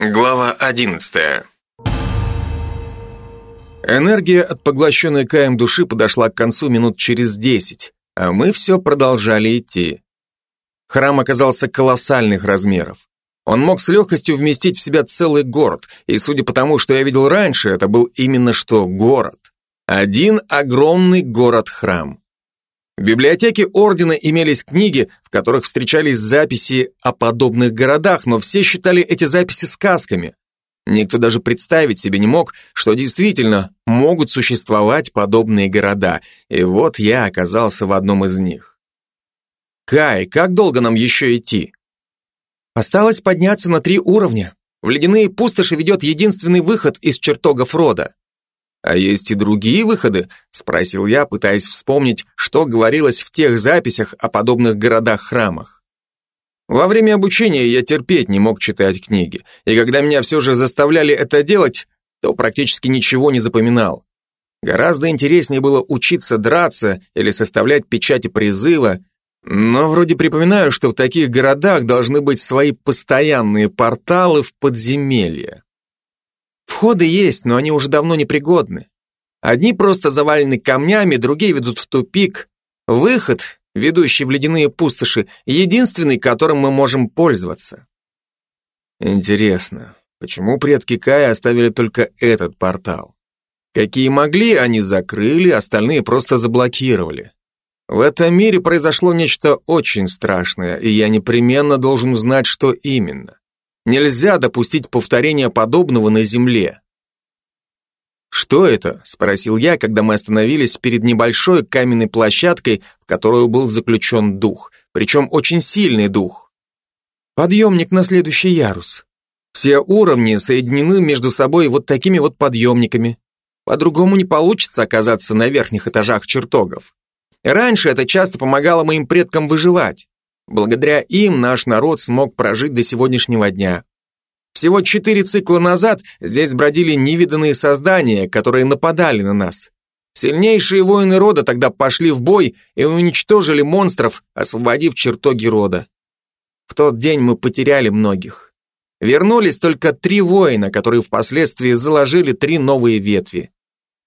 Глава 11. Энергия от поглощенной Каем души подошла к концу минут через десять, а мы все продолжали идти. Храм оказался колоссальных размеров. Он мог с легкостью вместить в себя целый город, и судя по тому, что я видел раньше, это был именно что город. Один огромный город-храм. В библиотеке Ордена имелись книги, в которых встречались записи о подобных городах, но все считали эти записи сказками. Никто даже представить себе не мог, что действительно могут существовать подобные города, и вот я оказался в одном из них. Кай, как долго нам еще идти? Осталось подняться на три уровня. В ледяные пустоши ведет единственный выход из чертогов рода. «А есть и другие выходы?» – спросил я, пытаясь вспомнить, что говорилось в тех записях о подобных городах-храмах. Во время обучения я терпеть не мог читать книги, и когда меня все же заставляли это делать, то практически ничего не запоминал. Гораздо интереснее было учиться драться или составлять печати призыва, но вроде припоминаю, что в таких городах должны быть свои постоянные порталы в подземелья. Входы есть, но они уже давно непригодны. Одни просто завалены камнями, другие ведут в тупик. Выход, ведущий в ледяные пустоши, единственный, которым мы можем пользоваться. Интересно, почему предки Кая оставили только этот портал? Какие могли, они закрыли, остальные просто заблокировали. В этом мире произошло нечто очень страшное, и я непременно должен узнать, что именно. Нельзя допустить повторения подобного на Земле. «Что это?» – спросил я, когда мы остановились перед небольшой каменной площадкой, в которую был заключен дух, причем очень сильный дух. Подъемник на следующий ярус. Все уровни соединены между собой вот такими вот подъемниками. По-другому не получится оказаться на верхних этажах чертогов. Раньше это часто помогало моим предкам выживать. Благодаря им наш народ смог прожить до сегодняшнего дня. Всего четыре цикла назад здесь бродили невиданные создания, которые нападали на нас. Сильнейшие воины рода тогда пошли в бой и уничтожили монстров, освободив чертоги рода. В тот день мы потеряли многих. Вернулись только три воина, которые впоследствии заложили три новые ветви.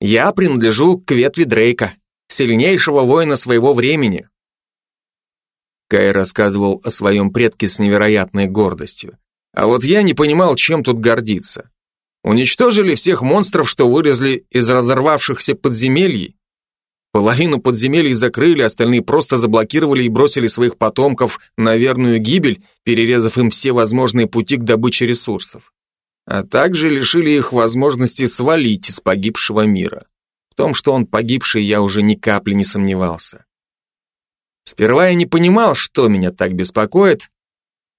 Я принадлежу к ветви Дрейка, сильнейшего воина своего времени. Кай рассказывал о своем предке с невероятной гордостью. А вот я не понимал, чем тут гордиться. Уничтожили всех монстров, что вылезли из разорвавшихся подземелий? Половину подземелий закрыли, остальные просто заблокировали и бросили своих потомков на верную гибель, перерезав им все возможные пути к добыче ресурсов. А также лишили их возможности свалить из погибшего мира. В том, что он погибший, я уже ни капли не сомневался. Сперва я не понимал, что меня так беспокоит,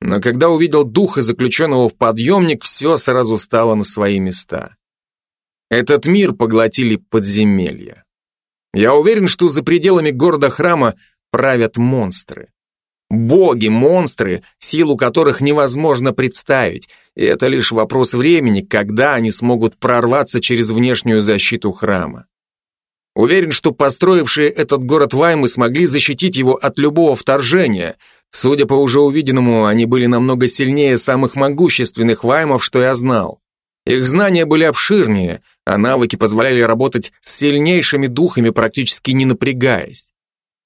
но когда увидел духа, заключенного в подъемник, все сразу стало на свои места. Этот мир поглотили подземелья. Я уверен, что за пределами города-храма правят монстры. Боги-монстры, силу которых невозможно представить, и это лишь вопрос времени, когда они смогут прорваться через внешнюю защиту храма. Уверен, что построившие этот город Ваймы смогли защитить его от любого вторжения. Судя по уже увиденному, они были намного сильнее самых могущественных Ваймов, что я знал. Их знания были обширнее, а навыки позволяли работать с сильнейшими духами, практически не напрягаясь.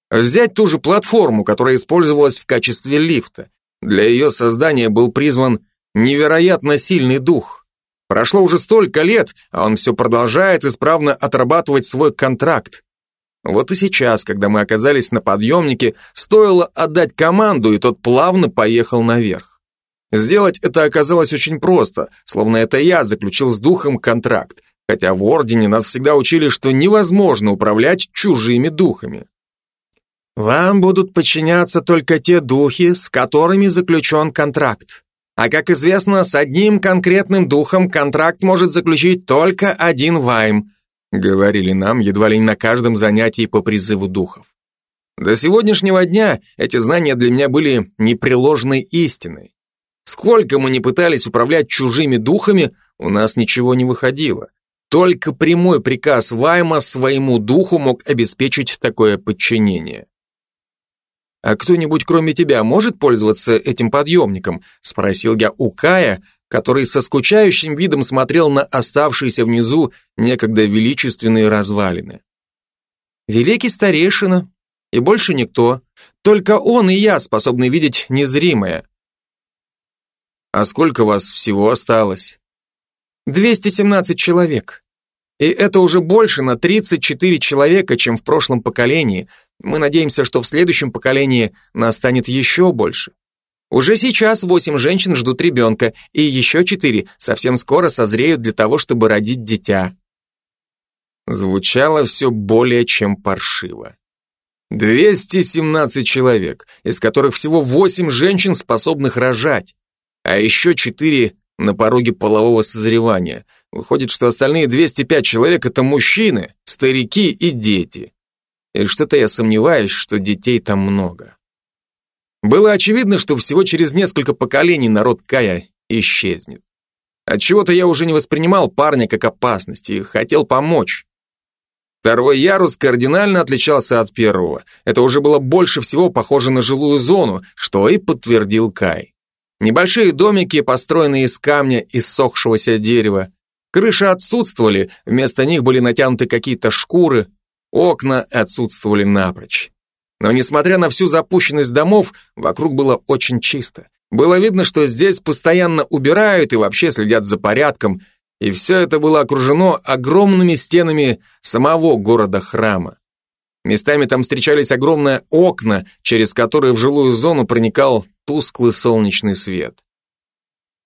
Взять ту же платформу, которая использовалась в качестве лифта. Для ее создания был призван невероятно сильный дух. Прошло уже столько лет, а он все продолжает исправно отрабатывать свой контракт. Вот и сейчас, когда мы оказались на подъемнике, стоило отдать команду, и тот плавно поехал наверх. Сделать это оказалось очень просто, словно это я заключил с духом контракт, хотя в Ордене нас всегда учили, что невозможно управлять чужими духами. Вам будут подчиняться только те духи, с которыми заключен контракт. А как известно, с одним конкретным духом контракт может заключить только один вайм, говорили нам едва ли не на каждом занятии по призыву духов. До сегодняшнего дня эти знания для меня были непреложной истиной. Сколько мы ни пытались управлять чужими духами, у нас ничего не выходило. Только прямой приказ Вайма своему духу мог обеспечить такое подчинение. «А кто-нибудь кроме тебя может пользоваться этим подъемником?» спросил я у Кая, который со скучающим видом смотрел на оставшиеся внизу некогда величественные развалины. Великий старейшина, и больше никто, только он и я способны видеть незримое. А сколько вас всего осталось? 217 человек. И это уже больше на 34 человека, чем в прошлом поколении. Мы надеемся, что в следующем поколении нас станет еще больше. Уже сейчас восемь женщин ждут ребенка, и еще четыре совсем скоро созреют для того, чтобы родить дитя. Звучало все более чем паршиво. 217 человек, из которых всего восемь женщин, способных рожать, а еще четыре на пороге полового созревания. Выходит, что остальные 205 человек это мужчины, старики и дети. И что-то я сомневаюсь, что детей там много. Было очевидно, что всего через несколько поколений народ Кая исчезнет. Отчего-то я уже не воспринимал парня как опасность и хотел помочь. Второй ярус кардинально отличался от первого. Это уже было больше всего похоже на жилую зону, что и подтвердил Кай. Небольшие домики, построенные из камня и ссохшегося дерева. Крыши отсутствовали, вместо них были натянуты какие-то шкуры, окна отсутствовали напрочь. Но несмотря на всю запущенность домов, вокруг было очень чисто. Было видно, что здесь постоянно убирают и вообще следят за порядком, и все это было окружено огромными стенами самого города-храма. Местами там встречались огромные окна, через которые в жилую зону проникал тусклый солнечный свет.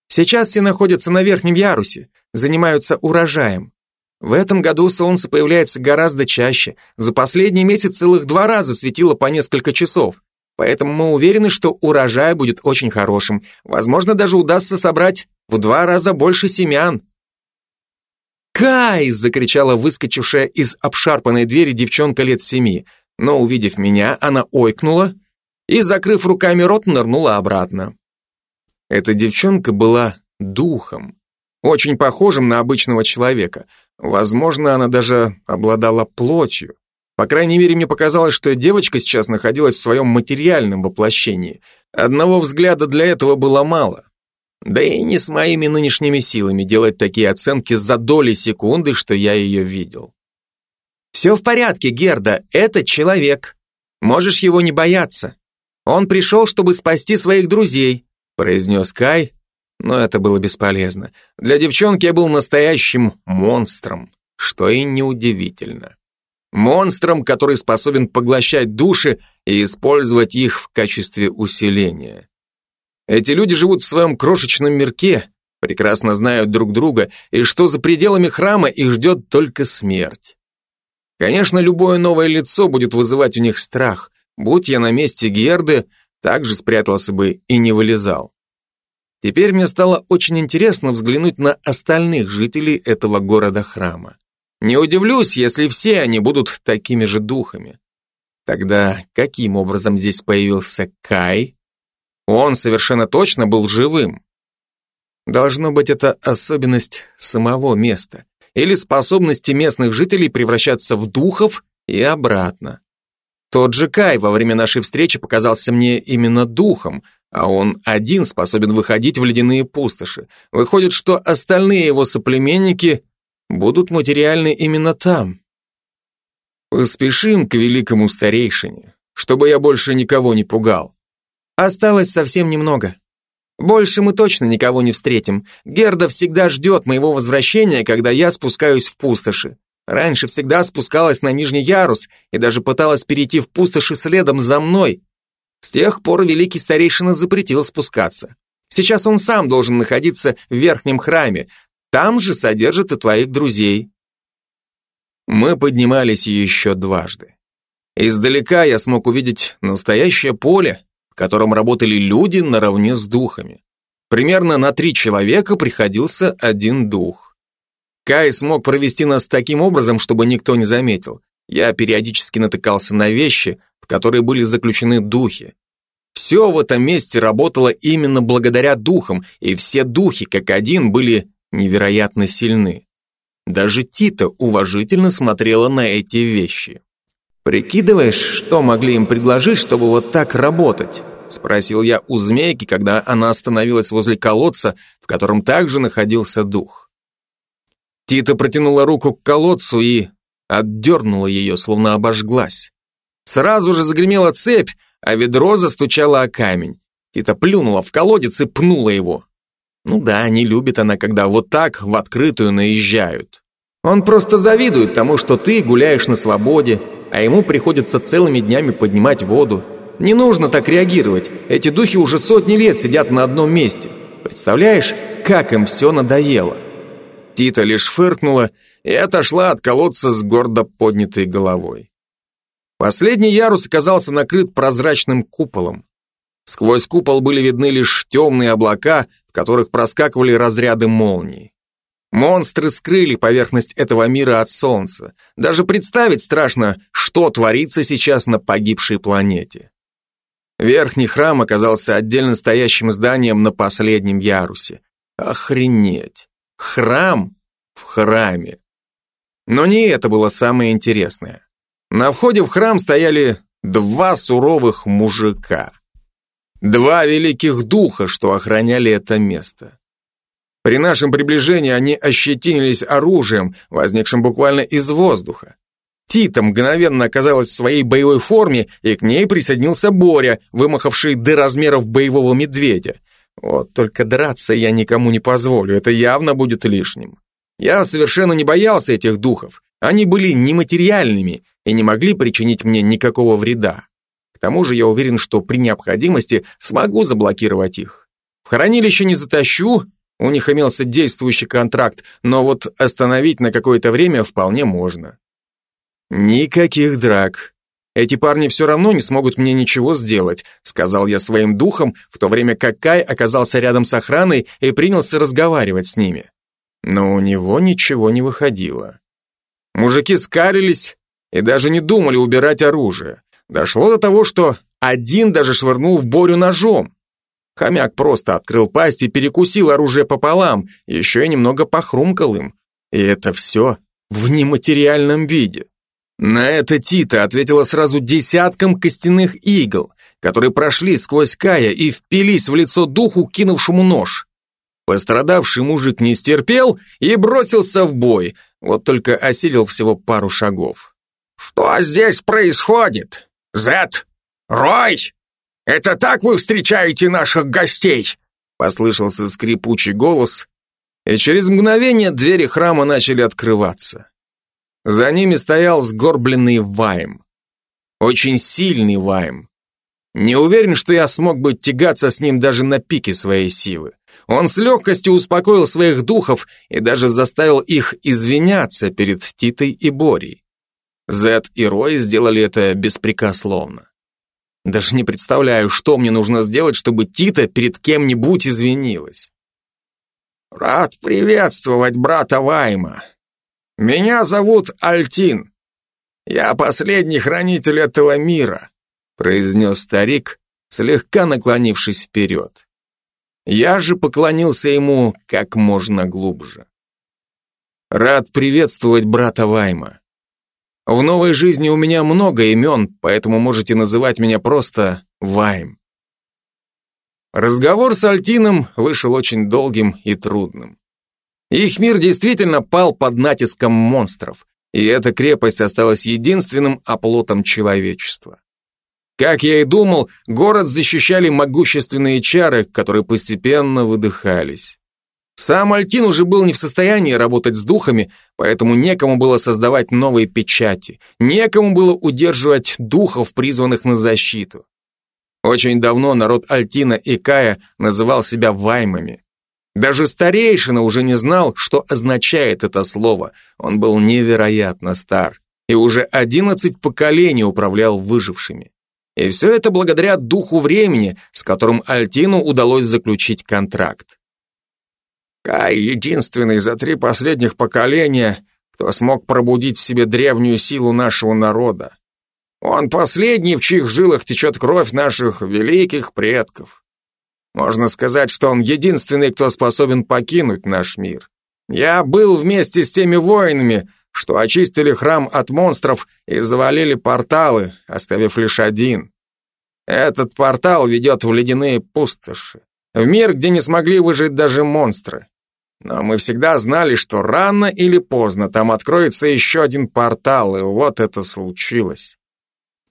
Сейчас все находятся на верхнем ярусе, занимаются урожаем. В этом году солнце появляется гораздо чаще. За последний месяц целых два раза светило по несколько часов. Поэтому мы уверены, что урожай будет очень хорошим. Возможно, даже удастся собрать в два раза больше семян. «Кай!» – закричала выскочившая из обшарпанной двери девчонка лет семи. Но, увидев меня, она ойкнула и, закрыв руками рот, нырнула обратно. Эта девчонка была духом, очень похожим на обычного человека – Возможно, она даже обладала плотью. По крайней мере, мне показалось, что девочка сейчас находилась в своем материальном воплощении. Одного взгляда для этого было мало. Да и не с моими нынешними силами делать такие оценки за доли секунды, что я ее видел. «Все в порядке, Герда, это человек. Можешь его не бояться. Он пришел, чтобы спасти своих друзей», произнес Кай, но это было бесполезно. Для девчонки я был настоящим монстром, что и неудивительно. Монстром, который способен поглощать души и использовать их в качестве усиления. Эти люди живут в своем крошечном мирке, прекрасно знают друг друга, и что за пределами храма их ждет только смерть. Конечно, любое новое лицо будет вызывать у них страх. Будь я на месте Герды, также спрятался бы и не вылезал. Теперь мне стало очень интересно взглянуть на остальных жителей этого города-храма. Не удивлюсь, если все они будут такими же духами. Тогда каким образом здесь появился Кай? Он совершенно точно был живым. Должно быть, это особенность самого места или способности местных жителей превращаться в духов и обратно. Тот же Кай во время нашей встречи показался мне именно духом, а он один способен выходить в ледяные пустоши. Выходит, что остальные его соплеменники будут материальны именно там. Поспешим к великому старейшине, чтобы я больше никого не пугал. Осталось совсем немного. Больше мы точно никого не встретим. Герда всегда ждет моего возвращения, когда я спускаюсь в пустоши. Раньше всегда спускалась на нижний ярус и даже пыталась перейти в пустоши следом за мной, с тех пор великий старейшина запретил спускаться. Сейчас он сам должен находиться в верхнем храме. Там же содержит и твоих друзей. Мы поднимались еще дважды. Издалека я смог увидеть настоящее поле, в котором работали люди наравне с духами. Примерно на три человека приходился один дух. Кай смог провести нас таким образом, чтобы никто не заметил. Я периодически натыкался на вещи, в которые были заключены духи. Все в этом месте работало именно благодаря духам, и все духи, как один, были невероятно сильны. Даже Тита уважительно смотрела на эти вещи. «Прикидываешь, что могли им предложить, чтобы вот так работать?» Спросил я у змейки, когда она остановилась возле колодца, в котором также находился дух. Тита протянула руку к колодцу и отдернула ее, словно обожглась. Сразу же загремела цепь, а ведро застучало о камень. Тита плюнула в колодец и пнула его. Ну да, не любит она, когда вот так в открытую наезжают. Он просто завидует тому, что ты гуляешь на свободе, а ему приходится целыми днями поднимать воду. Не нужно так реагировать, эти духи уже сотни лет сидят на одном месте. Представляешь, как им все надоело? Тита лишь фыркнула и отошла от колодца с гордо поднятой головой. Последний ярус оказался накрыт прозрачным куполом. Сквозь купол были видны лишь темные облака, в которых проскакивали разряды молний. Монстры скрыли поверхность этого мира от Солнца. Даже представить страшно, что творится сейчас на погибшей планете. Верхний храм оказался отдельно стоящим зданием на последнем ярусе. Охренеть! Храм в храме. Но не это было самое интересное. На входе в храм стояли два суровых мужика. Два великих духа, что охраняли это место. При нашем приближении они ощетинились оружием, возникшим буквально из воздуха. Тита мгновенно оказалась в своей боевой форме, и к ней присоединился Боря, вымахавший до размеров боевого медведя. Вот только драться я никому не позволю, это явно будет лишним. Я совершенно не боялся этих духов. Они были нематериальными и не могли причинить мне никакого вреда. К тому же я уверен, что при необходимости смогу заблокировать их. В хранилище не затащу, у них имелся действующий контракт, но вот остановить на какое-то время вполне можно. Никаких драк. Эти парни все равно не смогут мне ничего сделать, сказал я своим духом, в то время как Кай оказался рядом с охраной и принялся разговаривать с ними. Но у него ничего не выходило. Мужики скалились и даже не думали убирать оружие. Дошло до того, что один даже швырнул в Борю ножом. Хомяк просто открыл пасть и перекусил оружие пополам, еще и немного похрумкал им. И это все в нематериальном виде. На это Тита ответила сразу десятком костяных игл, которые прошли сквозь Кая и впились в лицо духу, кинувшему нож. Пострадавший мужик не стерпел и бросился в бой, вот только осилил всего пару шагов. «Что здесь происходит? Зет? Рой? Это так вы встречаете наших гостей?» Послышался скрипучий голос, и через мгновение двери храма начали открываться. За ними стоял сгорбленный Вайм. Очень сильный Вайм. Не уверен, что я смог бы тягаться с ним даже на пике своей силы. Он с легкостью успокоил своих духов и даже заставил их извиняться перед Титой и Борей. Зет и Рой сделали это беспрекословно. Даже не представляю, что мне нужно сделать, чтобы Тита перед кем-нибудь извинилась. «Рад приветствовать брата Вайма. «Меня зовут Альтин. Я последний хранитель этого мира», произнес старик, слегка наклонившись вперед. Я же поклонился ему как можно глубже. Рад приветствовать брата Вайма. В новой жизни у меня много имен, поэтому можете называть меня просто Вайм. Разговор с Альтином вышел очень долгим и трудным. Их мир действительно пал под натиском монстров, и эта крепость осталась единственным оплотом человечества. Как я и думал, город защищали могущественные чары, которые постепенно выдыхались. Сам Альтин уже был не в состоянии работать с духами, поэтому некому было создавать новые печати, некому было удерживать духов, призванных на защиту. Очень давно народ Альтина и Кая называл себя ваймами. Даже старейшина уже не знал, что означает это слово. Он был невероятно стар и уже одиннадцать поколений управлял выжившими. И все это благодаря духу времени, с которым Альтину удалось заключить контракт. Кай единственный за три последних поколения, кто смог пробудить в себе древнюю силу нашего народа. Он последний, в чьих жилах течет кровь наших великих предков. Можно сказать, что он единственный, кто способен покинуть наш мир. Я был вместе с теми воинами, что очистили храм от монстров и завалили порталы, оставив лишь один. Этот портал ведет в ледяные пустоши, в мир, где не смогли выжить даже монстры. Но мы всегда знали, что рано или поздно там откроется еще один портал, и вот это случилось.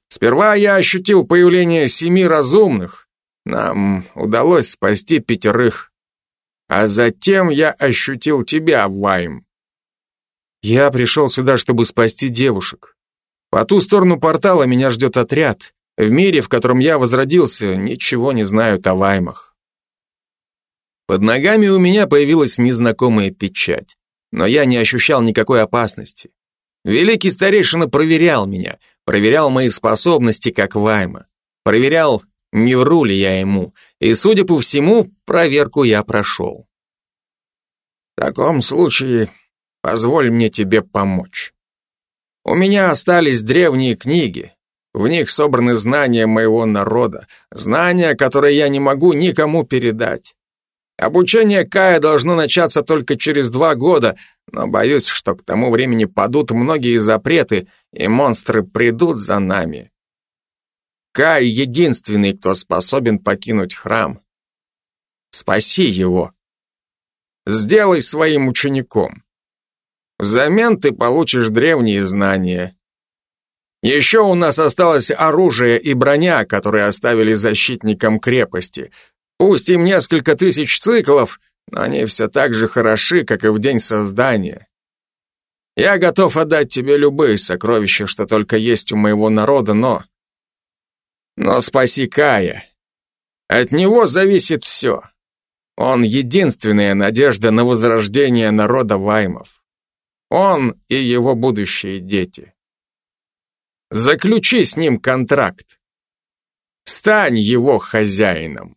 Сперва я ощутил появление семи разумных. Нам удалось спасти пятерых. А затем я ощутил тебя, Вайм. Я пришел сюда, чтобы спасти девушек. По ту сторону портала меня ждет отряд. В мире, в котором я возродился, ничего не знают о Ваймах. Под ногами у меня появилась незнакомая печать, но я не ощущал никакой опасности. Великий старейшина проверял меня, проверял мои способности как Вайма, проверял, не вру ли я ему, и, судя по всему, проверку я прошел. В таком случае, позволь мне тебе помочь. У меня остались древние книги, в них собраны знания моего народа, знания, которые я не могу никому передать. Обучение Кая должно начаться только через два года, но боюсь, что к тому времени падут многие запреты, и монстры придут за нами. Кай — единственный, кто способен покинуть храм. Спаси его. Сделай своим учеником. Взамен ты получишь древние знания. Еще у нас осталось оружие и броня, которые оставили защитникам крепости — Пусть им несколько тысяч циклов, но они все так же хороши, как и в день создания. Я готов отдать тебе любые сокровища, что только есть у моего народа, но... Но спаси Кая. От него зависит все. Он единственная надежда на возрождение народа Ваймов. Он и его будущие дети. Заключи с ним контракт. Стань его хозяином.